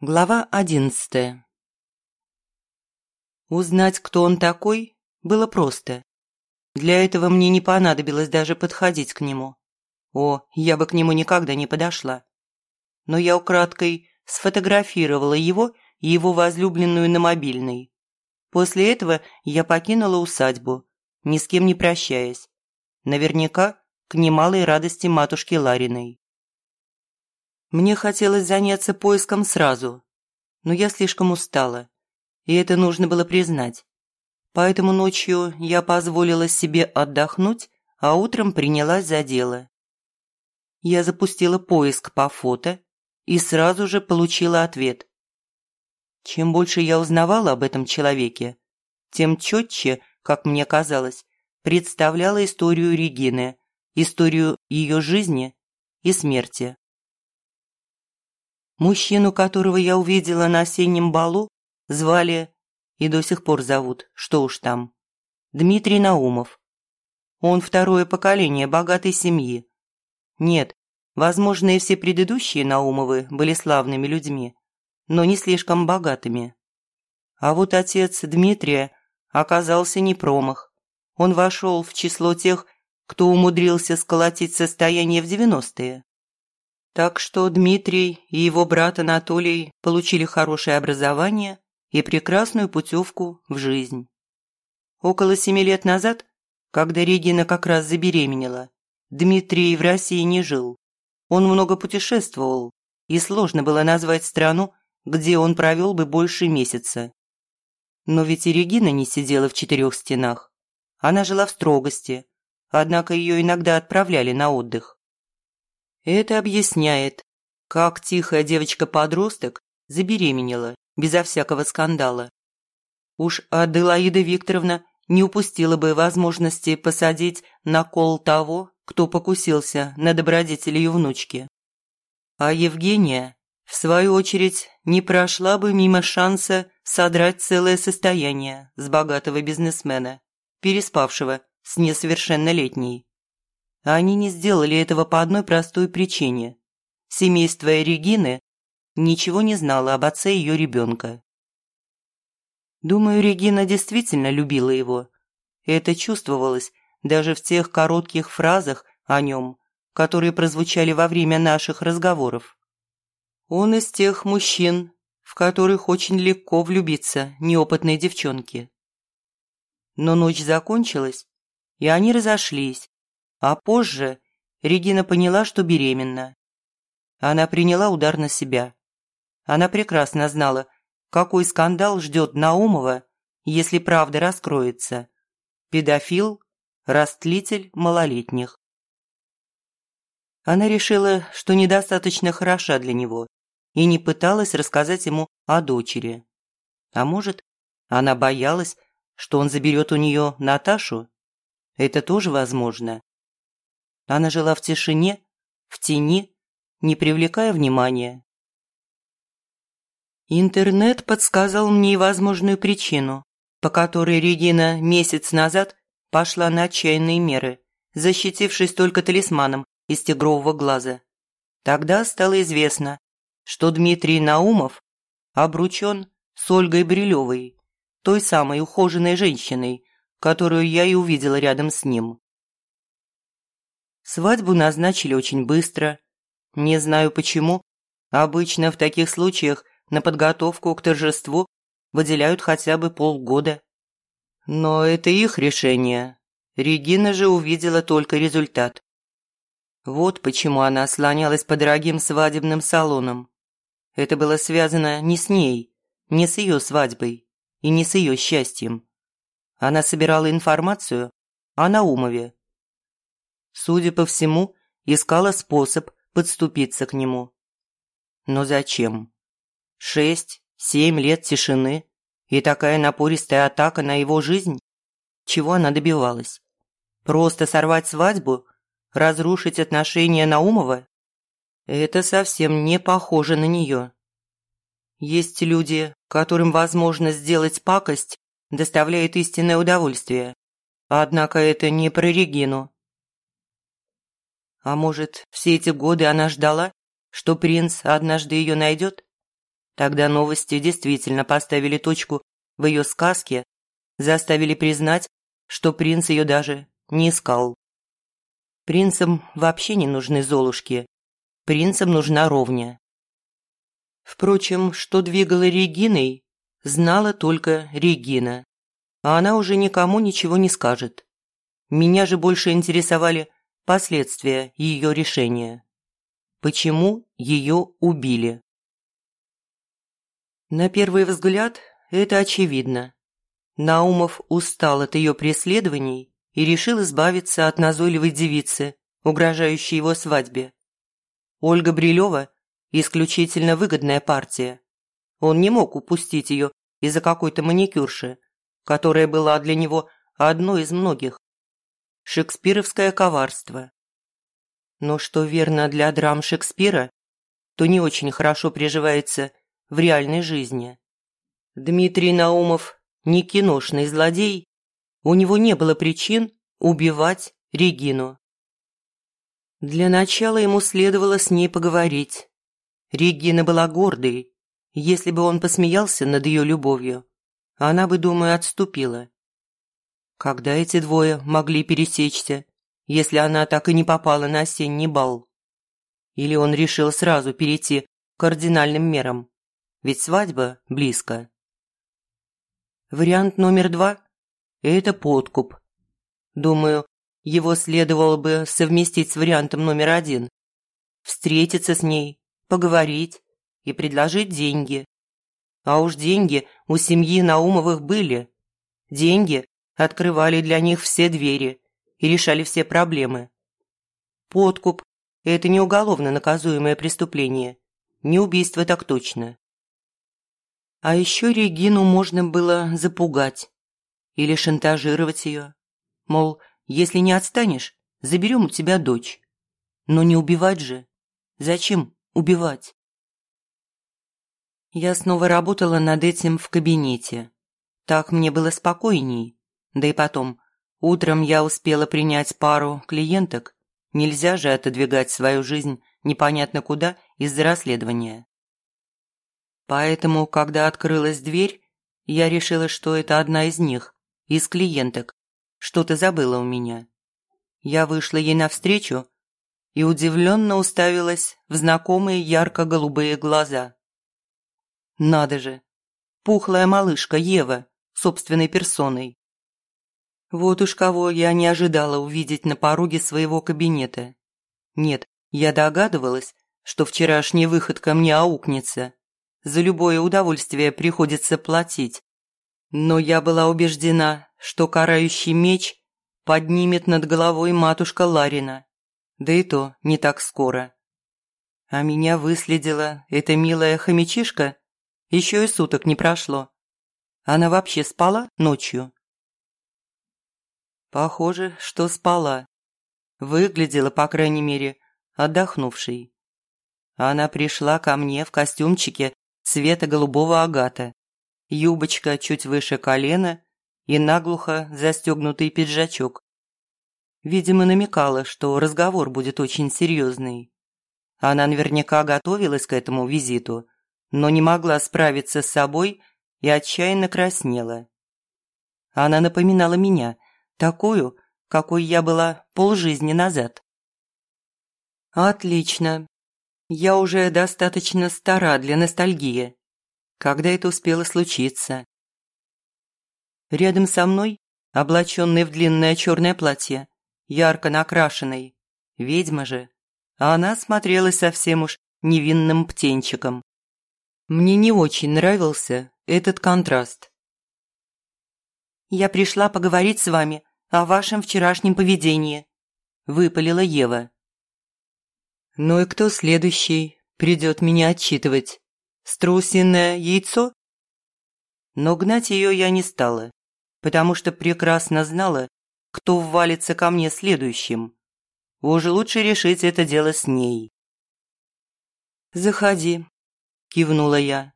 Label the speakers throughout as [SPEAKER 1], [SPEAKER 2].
[SPEAKER 1] Глава одиннадцатая Узнать, кто он такой, было просто. Для этого мне не понадобилось даже подходить к нему. О, я бы к нему никогда не подошла. Но я украдкой сфотографировала его и его возлюбленную на мобильный. После этого я покинула усадьбу, ни с кем не прощаясь. Наверняка к немалой радости матушки Лариной. Мне хотелось заняться поиском сразу, но я слишком устала, и это нужно было признать. Поэтому ночью я позволила себе отдохнуть, а утром принялась за дело. Я запустила поиск по фото и сразу же получила ответ. Чем больше я узнавала об этом человеке, тем четче, как мне казалось, представляла историю Регины, историю ее жизни и смерти. Мужчину, которого я увидела на осеннем балу, звали и до сих пор зовут, что уж там, Дмитрий Наумов. Он второе поколение богатой семьи. Нет, возможно, и все предыдущие Наумовы были славными людьми, но не слишком богатыми. А вот отец Дмитрия оказался не промах. Он вошел в число тех, кто умудрился сколотить состояние в 90-е. Так что Дмитрий и его брат Анатолий получили хорошее образование и прекрасную путевку в жизнь. Около семи лет назад, когда Регина как раз забеременела, Дмитрий в России не жил. Он много путешествовал, и сложно было назвать страну, где он провел бы больше месяца. Но ведь и Регина не сидела в четырех стенах. Она жила в строгости, однако ее иногда отправляли на отдых. Это объясняет, как тихая девочка-подросток забеременела безо всякого скандала. Уж Аделаида Викторовна не упустила бы возможности посадить на кол того, кто покусился на добродетель ее внучки. А Евгения, в свою очередь, не прошла бы мимо шанса содрать целое состояние с богатого бизнесмена, переспавшего с несовершеннолетней. Они не сделали этого по одной простой причине. Семейство Регины ничего не знало об отце ее ребенка. Думаю, Регина действительно любила его. Это чувствовалось даже в тех коротких фразах о нем, которые прозвучали во время наших разговоров. Он из тех мужчин, в которых очень легко влюбиться неопытной девчонке. Но ночь закончилась, и они разошлись, а позже Регина поняла, что беременна. Она приняла удар на себя. Она прекрасно знала, какой скандал ждет Наумова, если правда раскроется. Педофил, растлитель малолетних. Она решила, что недостаточно хороша для него и не пыталась рассказать ему о дочери. А может, она боялась, что он заберет у нее Наташу? Это тоже возможно. Она жила в тишине, в тени, не привлекая внимания. Интернет подсказал мне возможную причину, по которой Регина месяц назад пошла на отчаянные меры, защитившись только талисманом из тигрового глаза. Тогда стало известно, что Дмитрий Наумов обручен с Ольгой Брилевой, той самой ухоженной женщиной, которую я и увидела рядом с ним. Свадьбу назначили очень быстро. Не знаю почему. Обычно в таких случаях на подготовку к торжеству выделяют хотя бы полгода. Но это их решение. Регина же увидела только результат. Вот почему она слонялась по дорогим свадебным салонам. Это было связано не с ней, не с ее свадьбой и не с ее счастьем. Она собирала информацию о Наумове, судя по всему, искала способ подступиться к нему. Но зачем? Шесть, семь лет тишины и такая напористая атака на его жизнь? Чего она добивалась? Просто сорвать свадьбу? Разрушить отношения Наумова? Это совсем не похоже на нее. Есть люди, которым возможно сделать пакость доставляет истинное удовольствие. Однако это не про Регину. А может, все эти годы она ждала, что принц однажды ее найдет? Тогда новости действительно поставили точку в ее сказке, заставили признать, что принц ее даже не искал. Принцам вообще не нужны золушки. Принцам нужна ровня. Впрочем, что двигало Региной, знала только Регина. А она уже никому ничего не скажет. Меня же больше интересовали последствия ее решения. Почему ее убили? На первый взгляд это очевидно. Наумов устал от ее преследований и решил избавиться от назойливой девицы, угрожающей его свадьбе. Ольга Брилева – исключительно выгодная партия. Он не мог упустить ее из-за какой-то маникюрши, которая была для него одной из многих. Шекспировское коварство. Но что верно для драм Шекспира, то не очень хорошо приживается в реальной жизни. Дмитрий Наумов не киношный злодей, у него не было причин убивать Регину. Для начала ему следовало с ней поговорить. Регина была гордой. Если бы он посмеялся над ее любовью, она бы, думаю, отступила. Когда эти двое могли пересечься, если она так и не попала на осенний бал? Или он решил сразу перейти к кардинальным мерам? Ведь свадьба близко. Вариант номер два – это подкуп. Думаю, его следовало бы совместить с вариантом номер один. Встретиться с ней, поговорить и предложить деньги. А уж деньги у семьи Наумовых были. Деньги открывали для них все двери и решали все проблемы. Подкуп – это не уголовно наказуемое преступление, не убийство так точно. А еще Регину можно было запугать или шантажировать ее. Мол, если не отстанешь, заберем у тебя дочь. Но не убивать же. Зачем убивать? Я снова работала над этим в кабинете. Так мне было спокойней. Да и потом, утром я успела принять пару клиенток. Нельзя же отодвигать свою жизнь непонятно куда из-за расследования. Поэтому, когда открылась дверь, я решила, что это одна из них, из клиенток. Что-то забыла у меня. Я вышла ей навстречу и удивленно уставилась в знакомые ярко-голубые глаза. Надо же, пухлая малышка Ева собственной персоной. Вот уж кого я не ожидала увидеть на пороге своего кабинета. Нет, я догадывалась, что вчерашняя выходка мне аукнется за любое удовольствие приходится платить. Но я была убеждена, что карающий меч поднимет над головой матушка Ларина. Да и то не так скоро. А меня выследила эта милая хомячишка. Еще и суток не прошло. Она вообще спала ночью? Похоже, что спала. Выглядела, по крайней мере, отдохнувшей. Она пришла ко мне в костюмчике цвета голубого агата, юбочка чуть выше колена и наглухо застегнутый пиджачок. Видимо, намекала, что разговор будет очень серьезный. Она наверняка готовилась к этому визиту, но не могла справиться с собой и отчаянно краснела. Она напоминала меня, такую, какой я была полжизни назад. «Отлично. Я уже достаточно стара для ностальгии. Когда это успело случиться? Рядом со мной, облаченный в длинное черное платье, ярко накрашенной, ведьма же, а она смотрелась совсем уж невинным птенчиком. Мне не очень нравился этот контраст. «Я пришла поговорить с вами о вашем вчерашнем поведении», – выпалила Ева. Ну и кто следующий придет меня отчитывать? Страусиное яйцо? Но гнать ее я не стала, потому что прекрасно знала, кто ввалится ко мне следующим. Уже лучше решить это дело с ней. «Заходи», – кивнула я.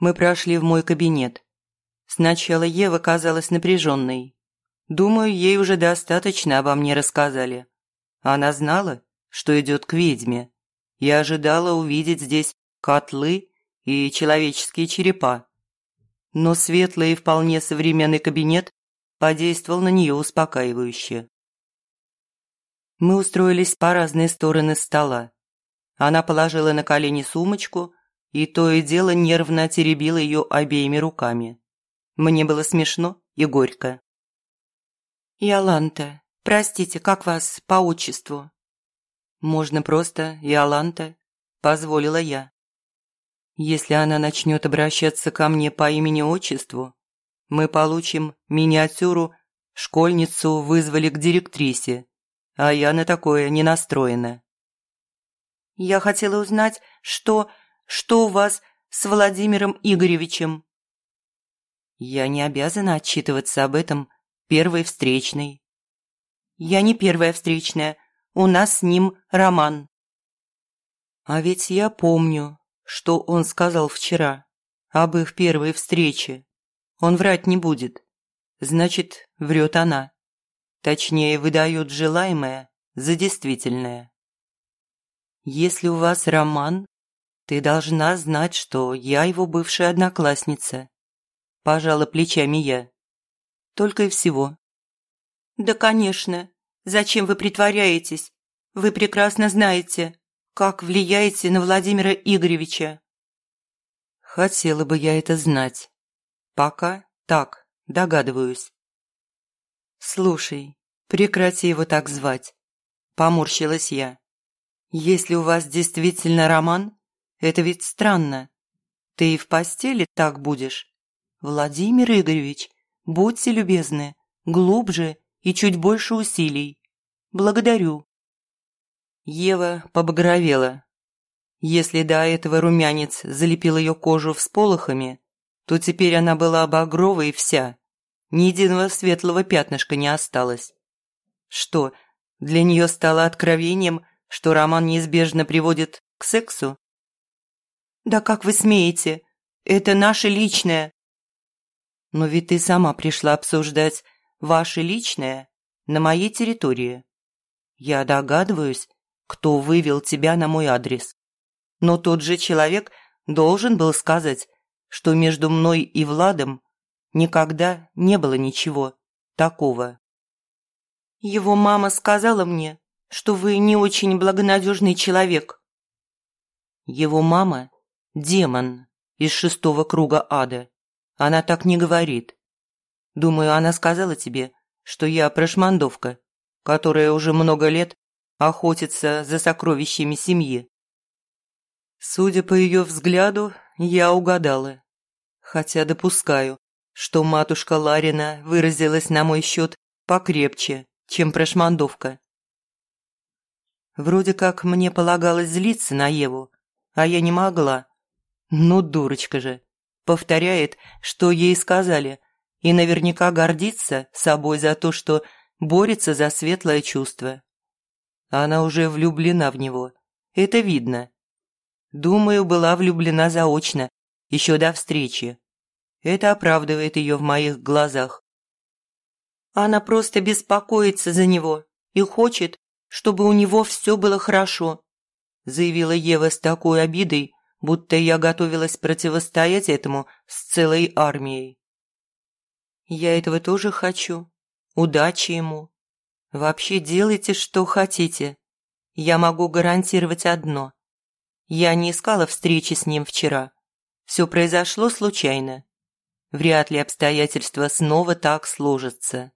[SPEAKER 1] Мы прошли в мой кабинет. Сначала Ева казалась напряженной. Думаю, ей уже достаточно обо мне рассказали. Она знала, что идет к ведьме, и ожидала увидеть здесь котлы и человеческие черепа. Но светлый и вполне современный кабинет подействовал на нее успокаивающе. Мы устроились по разные стороны стола. Она положила на колени сумочку и то и дело нервно теребила ее обеими руками. Мне было смешно и горько. «Иоланта, простите, как вас по отчеству?» «Можно просто Иоланта», – позволила я. «Если она начнет обращаться ко мне по имени-отчеству, мы получим миниатюру «Школьницу вызвали к директрисе», а я на такое не настроена. Я хотела узнать, что... что у вас с Владимиром Игоревичем. Я не обязана отчитываться об этом первой встречной. Я не первая встречная, у нас с ним роман. А ведь я помню, что он сказал вчера об их первой встрече. Он врать не будет. Значит, врет она. Точнее, выдает желаемое за действительное. Если у вас роман, ты должна знать, что я его бывшая одноклассница. Пожала плечами я. Только и всего. Да, конечно. Зачем вы притворяетесь? Вы прекрасно знаете, как влияете на Владимира Игоревича. Хотела бы я это знать. Пока так, догадываюсь. «Слушай, прекрати его так звать», – поморщилась я. «Если у вас действительно роман, это ведь странно. Ты и в постели так будешь. Владимир Игоревич, будьте любезны, глубже и чуть больше усилий. Благодарю». Ева побагровела. Если до этого румянец залепил ее кожу всполохами, то теперь она была багровой вся. Ни единого светлого пятнышка не осталось. Что, для нее стало откровением, что роман неизбежно приводит к сексу? «Да как вы смеете? Это наше личное!» «Но ведь ты сама пришла обсуждать ваше личное на моей территории. Я догадываюсь, кто вывел тебя на мой адрес. Но тот же человек должен был сказать, что между мной и Владом Никогда не было ничего такого. Его мама сказала мне, что вы не очень благонадежный человек. Его мама – демон из шестого круга ада. Она так не говорит. Думаю, она сказала тебе, что я прошмандовка, которая уже много лет охотится за сокровищами семьи. Судя по ее взгляду, я угадала. Хотя допускаю, что матушка Ларина выразилась на мой счет покрепче, чем прошмандовка. Вроде как мне полагалось злиться на Еву, а я не могла. Ну, дурочка же. Повторяет, что ей сказали, и наверняка гордится собой за то, что борется за светлое чувство. Она уже влюблена в него. Это видно. Думаю, была влюблена заочно, еще до встречи. Это оправдывает ее в моих глазах. Она просто беспокоится за него и хочет, чтобы у него все было хорошо, заявила Ева с такой обидой, будто я готовилась противостоять этому с целой армией. Я этого тоже хочу. Удачи ему. Вообще делайте, что хотите. Я могу гарантировать одно. Я не искала встречи с ним вчера. Все произошло случайно. Вряд ли обстоятельства снова так сложатся.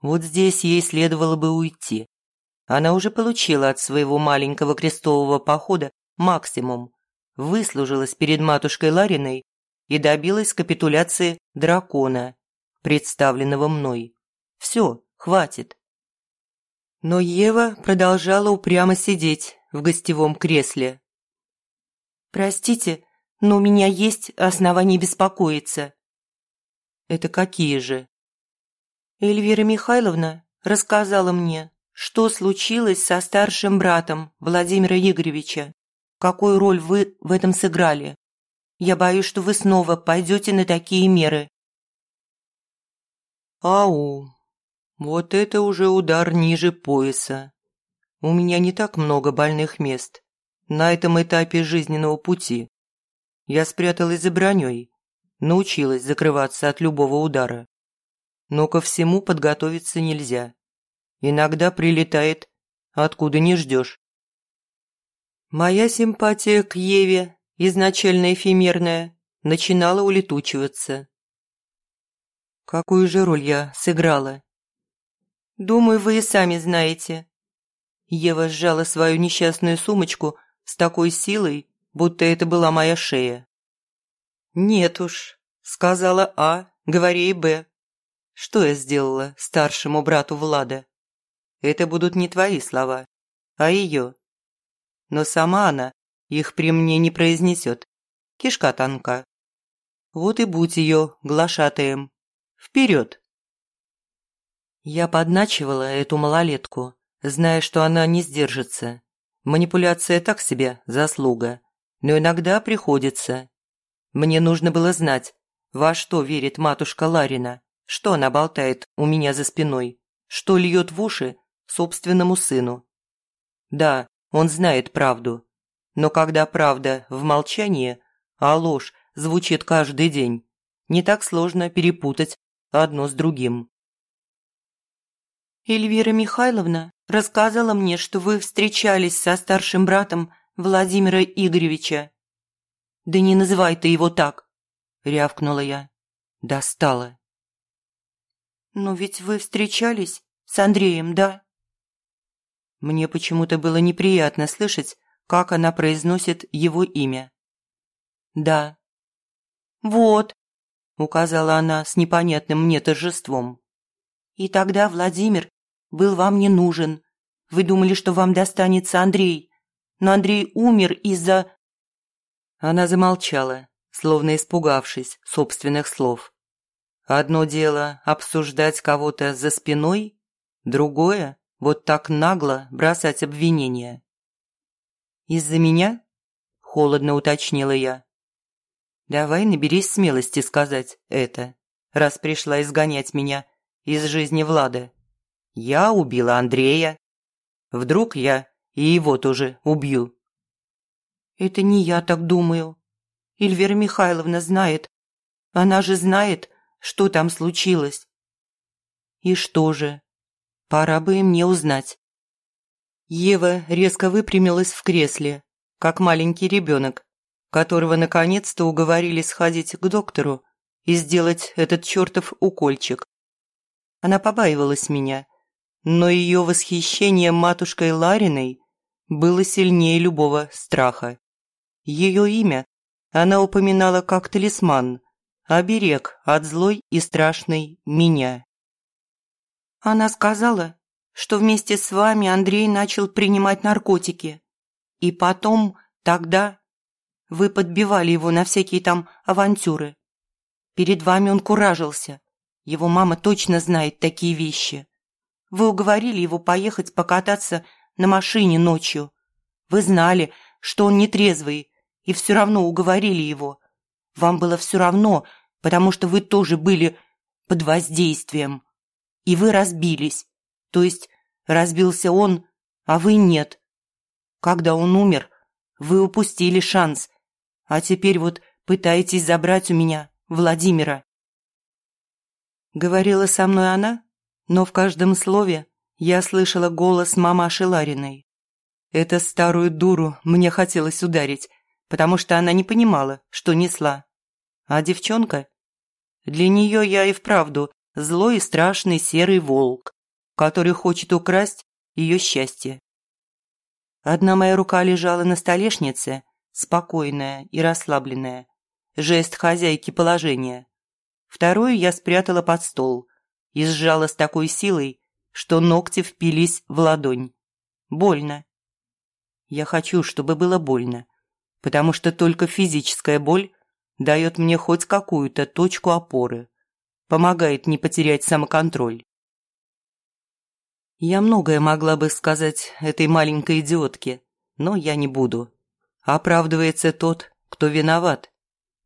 [SPEAKER 1] Вот здесь ей следовало бы уйти. Она уже получила от своего маленького крестового похода максимум, выслужилась перед матушкой Лариной и добилась капитуляции дракона, представленного мной. Все, хватит. Но Ева продолжала упрямо сидеть в гостевом кресле. «Простите, но у меня есть основания беспокоиться». «Это какие же?» Эльвира Михайловна рассказала мне, что случилось со старшим братом Владимира Игоревича, какую роль вы в этом сыграли. Я боюсь, что вы снова пойдете на такие меры».
[SPEAKER 2] «Ау, вот это уже удар ниже пояса. У меня не так много больных мест на этом этапе жизненного пути. Я спряталась за броней, научилась закрываться от любого удара. Но ко всему подготовиться нельзя. Иногда прилетает, откуда не ждешь. Моя симпатия к Еве, изначально эфемерная, начинала улетучиваться. Какую же роль я сыграла?
[SPEAKER 1] Думаю, вы и сами знаете. Ева сжала свою несчастную сумочку с такой силой, будто это была моя шея. «Нет уж», — сказала А, говори и Б. Что я сделала старшему брату Влада? Это будут не твои слова, а ее но сама она их при мне не произнесет. Кишка тонка. Вот и будь ее глашатаем. Вперед! Я подначивала эту малолетку, зная, что она не сдержится. Манипуляция так себе заслуга, но иногда приходится. Мне нужно было знать, во что верит матушка Ларина, что она болтает у меня за спиной, что льет в уши собственному сыну. Да, он знает правду. Но когда правда в молчании, а ложь звучит каждый день, не так сложно перепутать одно с другим.
[SPEAKER 3] Эльвира Михайловна рассказала мне, что вы встречались со старшим братом Владимира Игоревича.
[SPEAKER 1] «Да не называй ты его так!» – рявкнула я. Достала.
[SPEAKER 3] «Но ведь вы встречались с Андреем, да?»
[SPEAKER 1] Мне почему-то было неприятно слышать, как она произносит его имя. «Да».
[SPEAKER 3] «Вот», –
[SPEAKER 1] указала она с непонятным мне торжеством.
[SPEAKER 3] «И тогда Владимир был вам не нужен. Вы думали, что вам достанется Андрей. Но Андрей умер из-за...»
[SPEAKER 1] Она замолчала, словно испугавшись собственных слов. Одно дело обсуждать кого-то за спиной, другое вот так нагло бросать обвинения. «Из-за меня?» – холодно уточнила я. «Давай наберись смелости сказать это, раз пришла изгонять меня из жизни Влада. Я убила Андрея. Вдруг я и его тоже убью».
[SPEAKER 3] «Это не я так думаю. Эльвира Михайловна знает. Она же знает, что там случилось».
[SPEAKER 1] «И что же?» Пора бы и мне узнать. Ева резко выпрямилась в кресле, как маленький ребенок, которого наконец-то уговорили сходить к доктору и сделать этот чертов укольчик. Она побаивалась меня, но ее восхищение матушкой Лариной было сильнее любого страха. Ее имя она упоминала как талисман, оберег от злой и страшной меня.
[SPEAKER 3] Она сказала, что вместе с вами Андрей начал принимать наркотики. И потом, тогда, вы подбивали его на всякие там авантюры. Перед вами он куражился. Его мама точно знает такие вещи. Вы уговорили его поехать покататься на машине ночью. Вы знали, что он нетрезвый, и все равно уговорили его. Вам было все равно, потому что вы тоже были под воздействием и вы разбились. То есть разбился он, а вы нет. Когда он умер, вы упустили шанс, а теперь вот пытаетесь забрать у меня Владимира. Говорила со мной она, но в каждом слове я слышала голос мамаши Лариной. Эту старую дуру мне хотелось ударить, потому что она не понимала, что несла. А девчонка? Для нее я и вправду злой и страшный серый волк, который хочет украсть ее счастье. Одна моя рука лежала на столешнице, спокойная и расслабленная, жест хозяйки положения. Вторую я спрятала под стол и сжала с такой силой, что ногти впились в ладонь. Больно. Я хочу, чтобы было больно, потому что только физическая боль дает мне хоть какую-то точку опоры помогает не потерять самоконтроль. Я многое могла бы сказать этой маленькой идиотке, но я не буду. Оправдывается тот, кто виноват.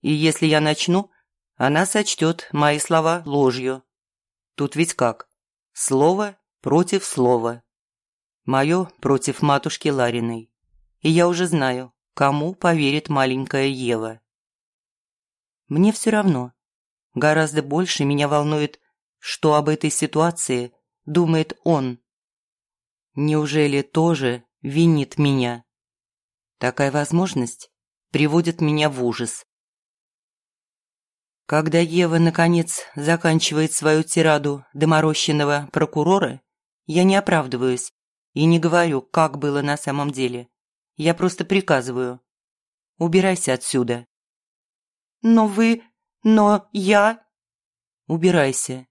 [SPEAKER 1] И если я начну, она сочтет мои слова ложью. Тут ведь как? Слово против слова. Мое против матушки Лариной. И я уже знаю, кому поверит маленькая Ева. Мне все равно. Гораздо больше меня волнует, что об этой ситуации думает он. Неужели тоже винит меня? Такая возможность приводит меня в ужас. Когда Ева, наконец, заканчивает свою тираду доморощенного прокурора, я не оправдываюсь и не говорю, как было на самом деле. Я просто приказываю. Убирайся отсюда.
[SPEAKER 3] Но вы... но я...
[SPEAKER 1] Убирайся.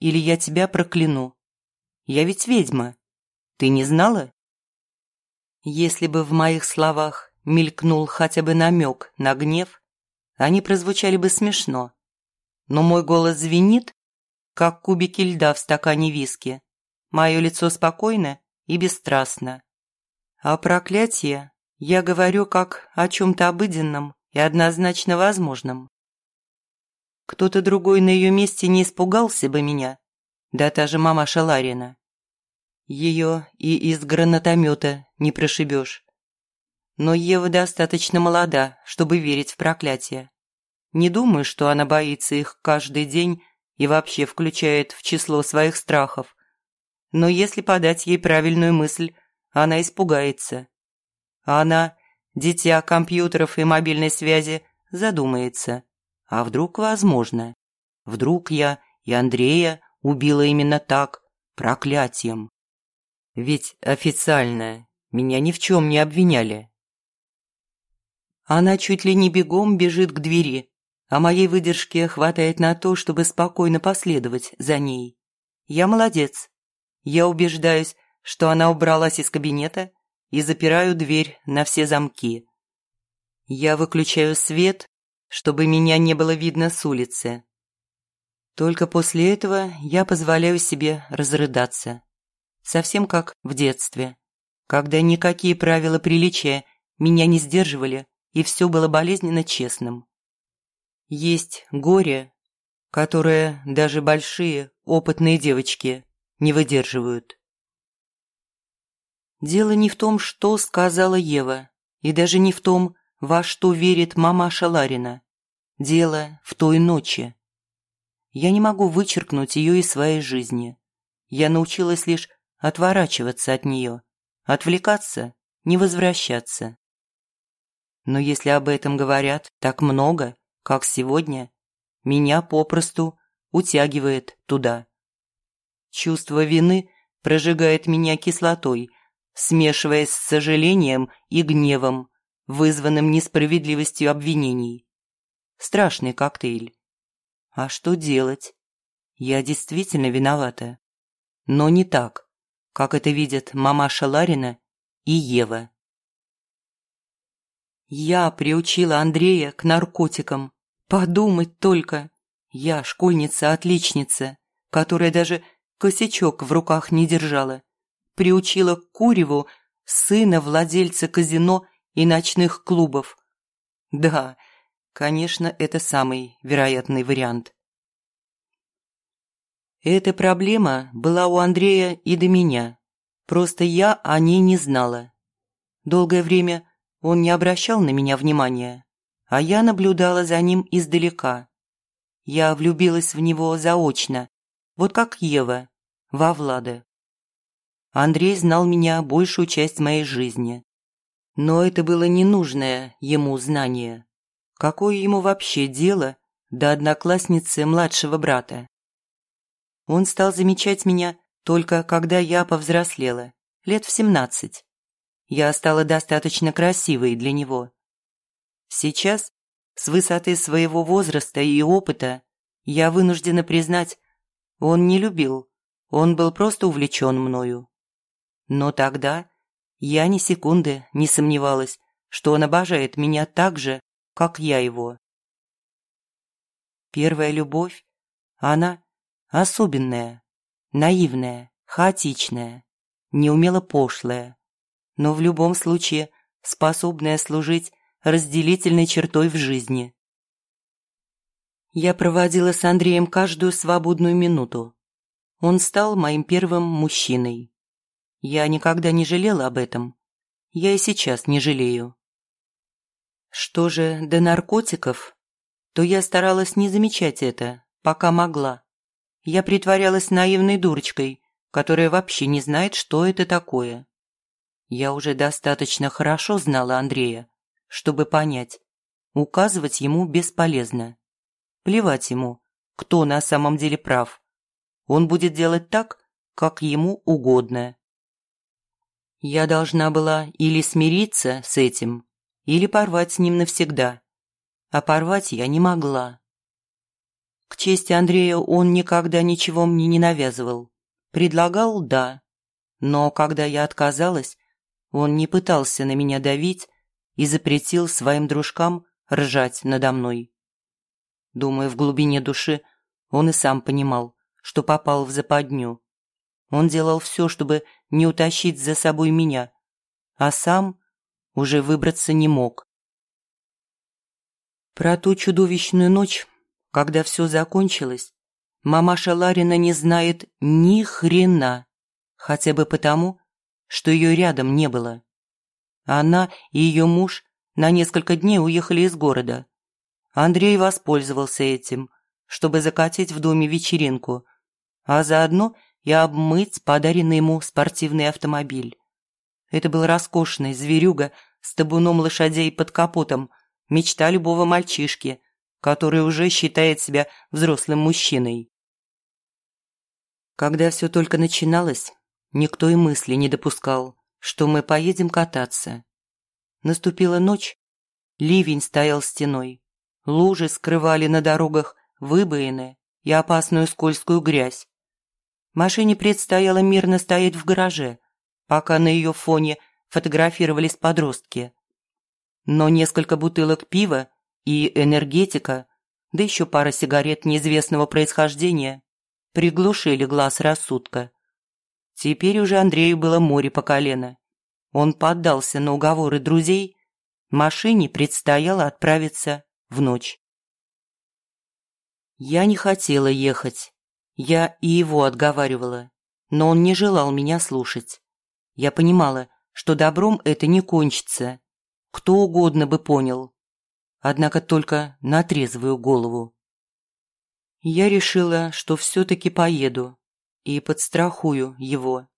[SPEAKER 1] Или я тебя прокляну. Я ведь ведьма. Ты не знала? Если бы в моих словах мелькнул хотя бы намек на гнев, они прозвучали бы смешно. Но мой голос звенит, как кубики льда в стакане виски. Мое лицо спокойно и бесстрастно. А проклятие я говорю как о чем-то обыденном и однозначно возможном. Кто-то другой на ее месте не испугался бы меня, да та же мамаша Ларина. Ее и из гранатомета не прошибешь. Но Ева достаточно молода, чтобы верить в проклятие. Не думаю, что она боится их каждый день и вообще включает в число своих страхов. Но если подать ей правильную мысль, она испугается. Она, дитя компьютеров и мобильной связи, задумается. А вдруг возможно? Вдруг я и Андрея убила именно так, проклятием? Ведь официально меня ни в чем не обвиняли. Она чуть ли не бегом бежит к двери, а моей выдержки хватает на то, чтобы спокойно последовать за ней. Я молодец. Я убеждаюсь, что она убралась из кабинета и запираю дверь на все замки. Я выключаю свет, чтобы меня не было видно с улицы. Только после этого я позволяю себе разрыдаться. Совсем как в детстве, когда никакие правила приличия меня не сдерживали, и все было болезненно честным. Есть горе, которое даже большие, опытные девочки не выдерживают. Дело не в том, что сказала Ева, и даже не в том, во что верит мама Шаларина. Дело в той ночи. Я не могу вычеркнуть ее из своей жизни. Я научилась лишь отворачиваться от нее, отвлекаться, не возвращаться. Но если об этом говорят так много, как сегодня, меня попросту утягивает туда. Чувство вины прожигает меня кислотой, смешиваясь с сожалением и гневом, вызванным несправедливостью обвинений. Страшный коктейль. А что делать? Я действительно виновата. Но не так, как это видят мамаша Ларина и Ева. Я приучила Андрея к наркотикам, Подумать только. Я школьница-отличница, которая даже косячок в руках не держала. Приучила куреву сына владельца казино и ночных клубов. Да, конечно, это самый вероятный вариант. Эта проблема была у Андрея и до меня. Просто я о ней не знала. Долгое время он не обращал на меня внимания а я наблюдала за ним издалека. Я влюбилась в него заочно, вот как Ева, во Влада. Андрей знал меня большую часть моей жизни. Но это было ненужное ему знание. Какое ему вообще дело до одноклассницы младшего брата? Он стал замечать меня только когда я повзрослела, лет в семнадцать. Я стала достаточно красивой для него. Сейчас, с высоты своего возраста и опыта, я вынуждена признать, он не любил, он был просто увлечен мною. Но тогда я ни секунды не сомневалась, что он обожает меня так же, как я его. Первая любовь, она особенная, наивная, хаотичная, неумело пошлая, но в любом случае способная служить разделительной чертой в жизни. Я проводила с Андреем каждую свободную минуту. Он стал моим первым мужчиной. Я никогда не жалела об этом. Я и сейчас не жалею. Что же до наркотиков, то я старалась не замечать это, пока могла. Я притворялась наивной дурочкой, которая вообще не знает, что это такое. Я уже достаточно хорошо знала Андрея, чтобы понять, указывать ему бесполезно. Плевать ему, кто на самом деле прав. Он будет делать так, как ему угодно. Я должна была или смириться с этим, или порвать с ним навсегда. А порвать я не могла. К чести Андрея он никогда ничего мне не навязывал. Предлагал – да. Но когда я отказалась, он не пытался на меня давить и запретил своим дружкам ржать надо мной. Думаю, в глубине души он и сам понимал, что попал в западню. Он делал все, чтобы не утащить за собой меня, а сам уже выбраться не мог. Про ту чудовищную ночь, когда все закончилось, мамаша Ларина не знает ни хрена, хотя бы потому, что ее рядом не было. Она и ее муж на несколько дней уехали из города, Андрей воспользовался этим, чтобы закатить в доме вечеринку, а заодно и обмыть подаренный ему спортивный автомобиль. Это был роскошный зверюга с табуном лошадей под капотом, мечта любого мальчишки, который уже считает себя взрослым мужчиной. Когда все только начиналось, никто и мысли не допускал, что мы поедем кататься. Наступила ночь, ливень стоял стеной. Лужи скрывали на дорогах выбоины и опасную скользкую грязь. Машине предстояло мирно стоять в гараже, пока на ее фоне фотографировались подростки. Но несколько бутылок пива и энергетика, да еще пара сигарет неизвестного происхождения, приглушили глаз рассудка. Теперь уже Андрею было море по колено. Он поддался на уговоры друзей, машине предстояло отправиться в ночь. Я не хотела ехать. Я и его отговаривала, но он не желал меня слушать. Я понимала, что добром это не кончится. Кто угодно бы понял. Однако только на трезвую голову. Я решила, что все-таки поеду и подстрахую его.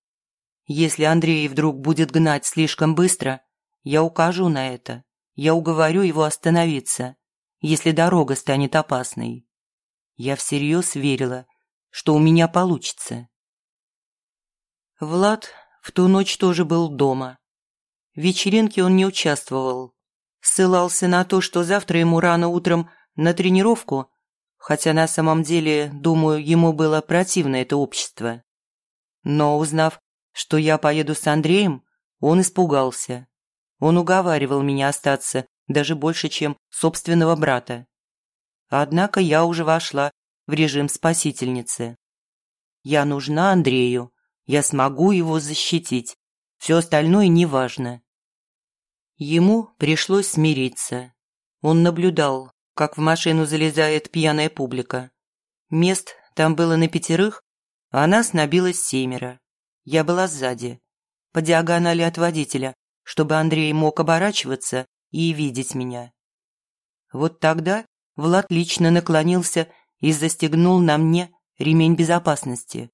[SPEAKER 1] Если Андрей вдруг будет гнать слишком быстро, я укажу на это. Я уговорю его остановиться если дорога станет опасной. Я всерьез верила, что у меня получится. Влад в ту ночь тоже был дома. В вечеринке он не участвовал. Ссылался на то, что завтра ему рано утром на тренировку, хотя на самом деле, думаю, ему было противно это общество. Но узнав, что я поеду с Андреем, он испугался. Он уговаривал меня остаться даже больше, чем собственного брата. Однако я уже вошла в режим спасительницы. Я нужна Андрею, я смогу его защитить, все остальное неважно. Ему пришлось смириться. Он наблюдал, как в машину залезает пьяная публика. Мест там было на пятерых, а нас набилось семеро. Я была сзади, по диагонали от водителя, чтобы Андрей мог оборачиваться и видеть меня. Вот тогда Влад лично наклонился и застегнул на мне ремень безопасности,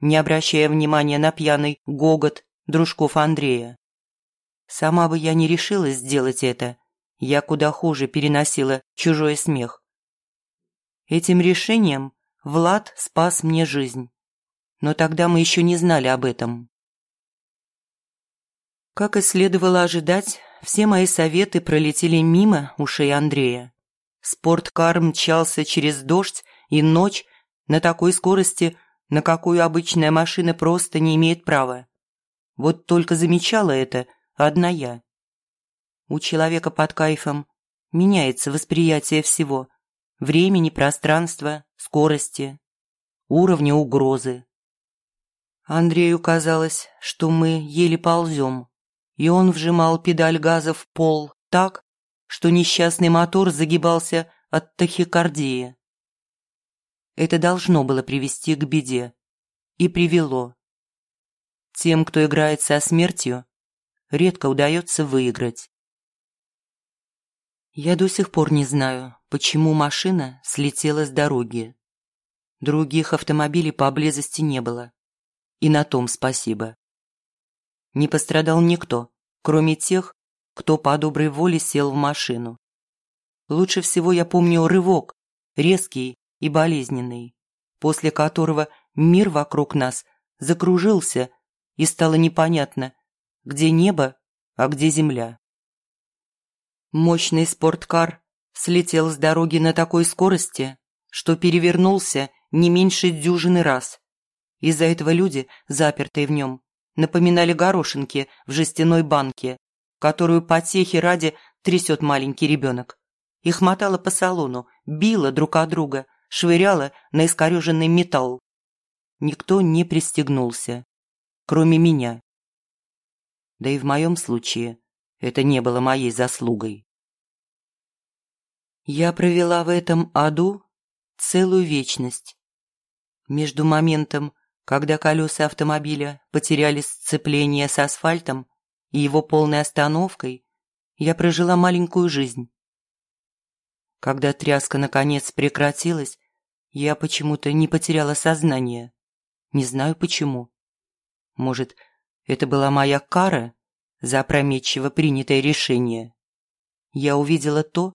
[SPEAKER 1] не обращая внимания на пьяный гогот дружков Андрея. Сама бы я не решилась сделать это, я куда хуже переносила чужой смех. Этим решением Влад спас мне жизнь, но тогда мы еще не знали об этом. Как и следовало ожидать, все мои советы пролетели мимо ушей Андрея. Спорткар мчался через дождь и ночь на такой скорости, на какую обычная машина просто не имеет права. Вот только замечала это одна я. У человека под кайфом меняется восприятие всего – времени, пространства, скорости, уровня угрозы. Андрею казалось, что мы еле ползем, и он вжимал педаль газа в пол так, что несчастный мотор загибался от тахикардии. Это должно было привести к беде. И привело. Тем, кто играет со смертью, редко удается выиграть. Я до сих пор не знаю, почему машина слетела с дороги. Других автомобилей поблизости не было. И на том спасибо. Не пострадал никто, кроме тех, кто по доброй воле сел в машину. Лучше всего я помню рывок, резкий и болезненный, после которого мир вокруг нас закружился и стало непонятно, где небо, а где земля. Мощный спорткар слетел с дороги на такой скорости, что перевернулся не меньше дюжины раз. Из-за этого люди, запертые в нем, напоминали горошинки в жестяной банке, которую потехи ради трясет маленький ребенок. Их мотало по салону, било друг от друга, швыряло на искореженный металл. Никто не пристегнулся, кроме меня. Да и в моем случае это не было моей заслугой. Я провела в этом аду целую вечность. Между моментом, когда колеса автомобиля потеряли сцепление с асфальтом и его полной остановкой, я прожила маленькую жизнь. Когда тряска наконец прекратилась, я почему-то не потеряла сознание. Не знаю почему. Может, это была моя кара за опрометчиво принятое решение. Я увидела то,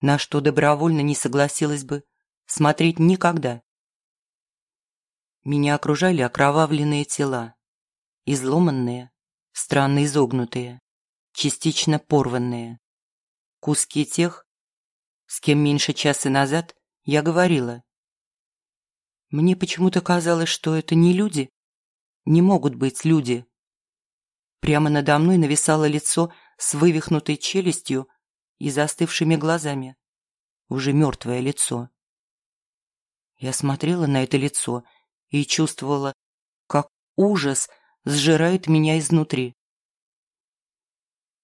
[SPEAKER 1] на что добровольно не согласилась бы смотреть никогда. Меня окружали окровавленные тела, изломанные, странно изогнутые, частично порванные. Куски тех, с кем меньше часа назад я говорила. Мне почему-то казалось, что это не люди, не могут быть люди. Прямо надо мной нависало лицо с вывихнутой челюстью и застывшими глазами. Уже мертвое лицо. Я смотрела на это лицо и чувствовала, как ужас сжирает меня изнутри.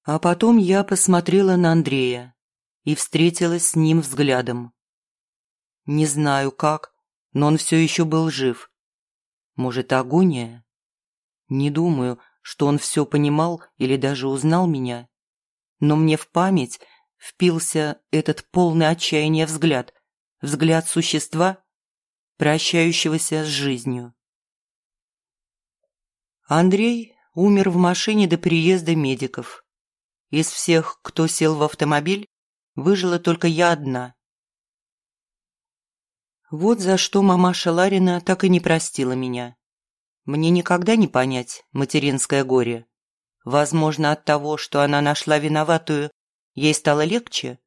[SPEAKER 1] А потом я посмотрела на Андрея и встретилась с ним взглядом. Не знаю как, но он все еще был жив. Может, агония? Не думаю, что он все понимал или даже узнал меня. Но мне в память впился этот полный отчаяния взгляд, взгляд существа, прощающегося с жизнью. Андрей умер в машине до приезда медиков. Из всех, кто сел в автомобиль, выжила только я одна. Вот за что мамаша Ларина так и не простила меня. Мне никогда не понять материнское горе. Возможно, от того, что она нашла виноватую Ей стало легче?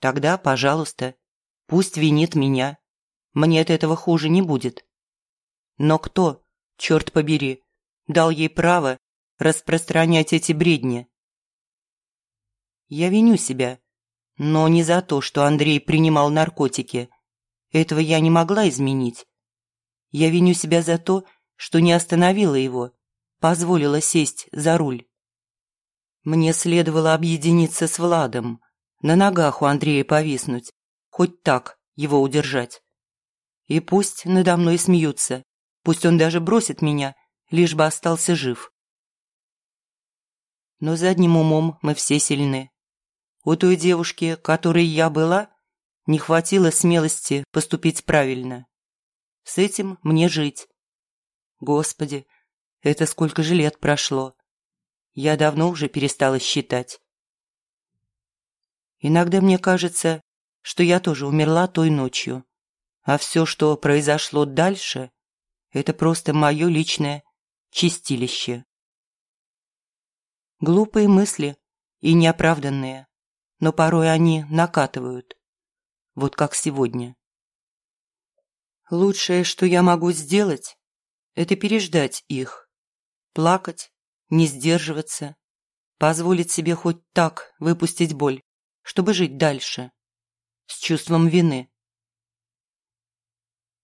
[SPEAKER 1] Тогда, пожалуйста, пусть винит меня. Мне от этого хуже не будет. Но кто, черт побери, дал ей право распространять эти бредни? Я виню себя, но не за то, что Андрей принимал наркотики. Этого я не могла изменить. Я виню себя за то, что не остановила его, позволила сесть за руль. Мне следовало объединиться с Владом, на ногах у Андрея повиснуть, хоть так его удержать. И пусть надо мной смеются, пусть он даже бросит меня, лишь бы остался жив. Но задним умом мы все сильны. У той девушки, которой я была, не хватило смелости поступить правильно. С этим мне жить. Господи, это сколько же лет прошло. Я давно уже перестала считать. Иногда мне кажется, что я тоже умерла той ночью, а все, что произошло дальше, это просто мое личное чистилище. Глупые мысли и неоправданные, но порой они накатывают, вот как сегодня. Лучшее, что я могу сделать, это переждать их, плакать не сдерживаться, позволить себе хоть так выпустить боль, чтобы жить дальше, с чувством вины.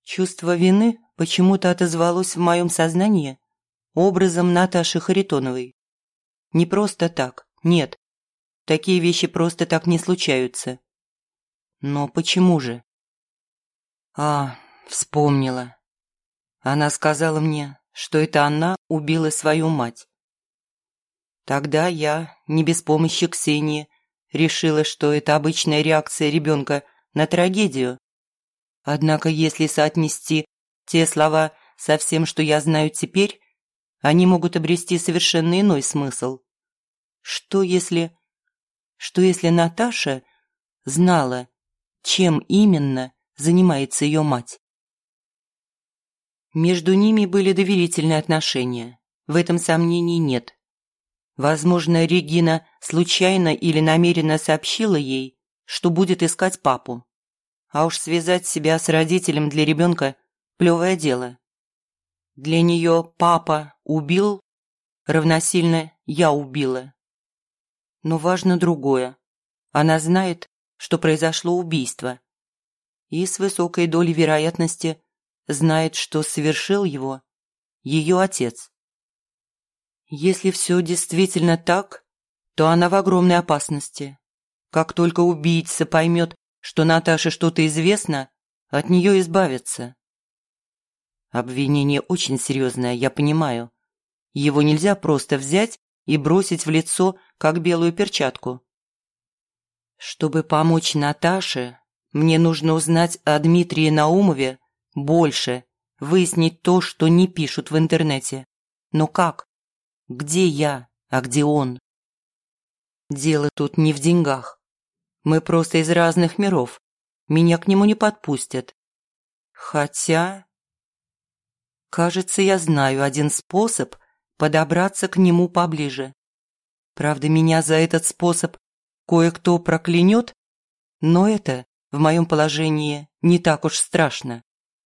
[SPEAKER 1] Чувство вины почему-то отозвалось в моем сознании образом Наташи Харитоновой. Не просто так, нет. Такие вещи просто так не случаются. Но почему же? А,
[SPEAKER 3] Вспомнила. Она сказала мне, что это она убила свою мать. Тогда я, не без помощи Ксении, решила, что это обычная реакция ребенка на трагедию. Однако если соотнести те слова со всем, что я знаю теперь, они могут обрести совершенно иной смысл. Что если... Что если Наташа знала, чем именно занимается ее мать? Между ними были доверительные отношения. В этом сомнений нет. Возможно, Регина случайно или намеренно сообщила ей, что будет искать папу. А уж связать себя с родителем для ребенка – плевое дело. Для нее папа убил, равносильно «я убила». Но важно другое. Она знает, что произошло убийство. И с высокой долей вероятности знает, что совершил его ее отец. Если все действительно так, то она в огромной опасности. Как только убийца поймет, что Наташе что-то известно, от нее избавиться. Обвинение очень серьезное, я понимаю. Его нельзя просто взять и бросить в лицо, как белую перчатку. Чтобы помочь Наташе, мне нужно узнать о Дмитрии Наумове больше, выяснить то, что не пишут в интернете. Но как? Где я, а где он? Дело тут не в деньгах. Мы просто из разных миров. Меня к нему не подпустят. Хотя... Кажется, я знаю один способ подобраться к нему поближе. Правда, меня за этот способ кое-кто проклянет, но это в моем положении не так уж страшно.